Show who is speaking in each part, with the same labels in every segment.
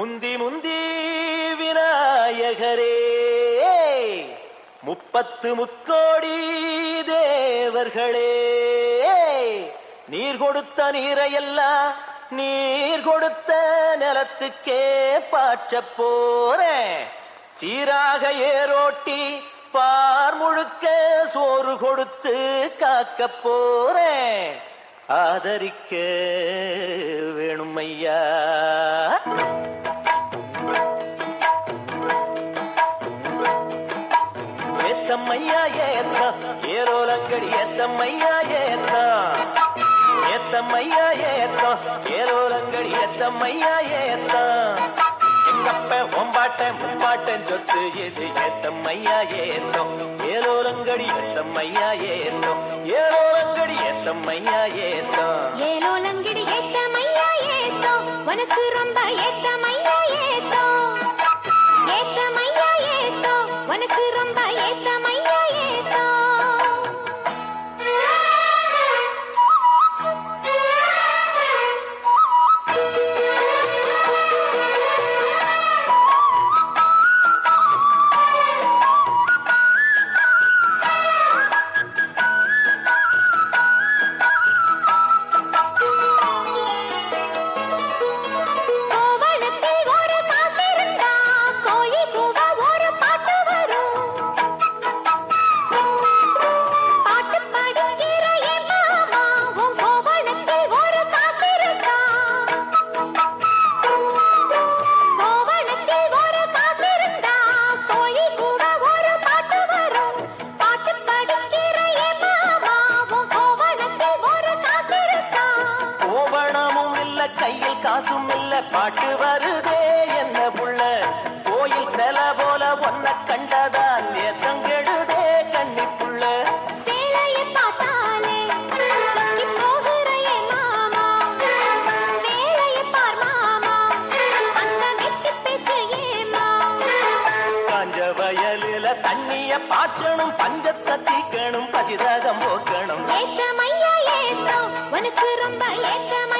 Speaker 1: முந்தி முந்தி விநாயகரே. முப்பத்து முக்கோடி தேவர்களே. நீர் கொடுத்த நீரையெல்லாம் நீர் கொடுத்த நிலத்துக்கே பாய்ச்ச போறேன் சீராக ஏரோட்டி பார் முழுக்க சோறு கொடுத்து காக்க போறேன் ஆதரிக்க வேணும் ஐயா ஏத்தம்மையா ஏத்தா? ஏரோலங்கடி ஏத்தம்மையா ஏத்தா? ஏத்தம்மையா ஏத்தா? ஏரோலங்கடி ஏத்தம்மையா ஏத்தா? எங்கப்ப ஒம்பாட்டேன் முப்பாட்டேன் சொத்து எது? ஏத்தம்மையா ஏத்தோம் ஏலோலங்கடி ஏத்தம்மையா ஏத்தோம் ஏலோலங்கடி ஏத்தம்மையா ஏத்தோம்
Speaker 2: ஏலோலங்கடி ஏத்தம்மையா ஏத்தோம் உனக்கு ரொம்ப ஏத்தம்மையா ஏத்தோம் ஏத்தம்மையா ஏத்தோம் உனக்கு பாட்டு
Speaker 1: வருதே என்ன புள்ள? கோயில் செல போல ஒன்ன கண்டதான் ஏத்தம் கெடுதே கண்ணி புள்ள. வயலில தண்ணிய பாய்ச்சணும் பஞ்சத்தை தீக்கணும் பசிதாகம் போக்கணும்.
Speaker 2: ஏத்தமையா ஏத்தோ உனக்கு ரொம்ப ஏத்தமையா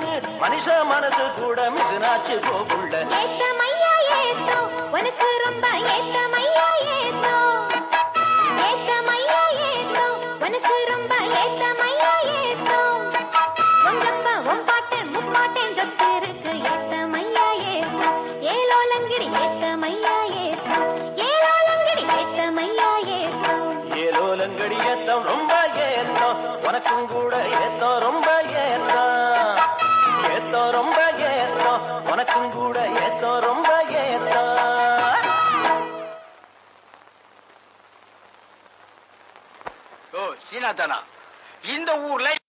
Speaker 1: மிஷினு மனுஷ மனசு கூட மிஷினாச்சு போகுள்ள
Speaker 2: ஏத்தமையா ஏத்தோ உனக்கு ரொம்ப ஏத்தமையா ஏத்தோ ஏத்தமையா ஏத்தோ உனக்கு ரொம்ப ஏத்தமையா ஏத்தோ உங்கப்பா உன் பாட்டன் முப்பாட்டன் சொத்து இருக்கு ஏத்தமையா ஏத்தோ ஏலோலங்கிடி ஏத்தமையா ஏத்தோ ஏலோலங்கிடி ஏத்தமையா ஏத்தோ
Speaker 1: ஏலோலங்கடி ஏத்தம் ரொம்ப ஏத்தம். உனக்கும் கூட ஏத்தம் ரொம்ப
Speaker 3: ஓ இந்த ஊர்ல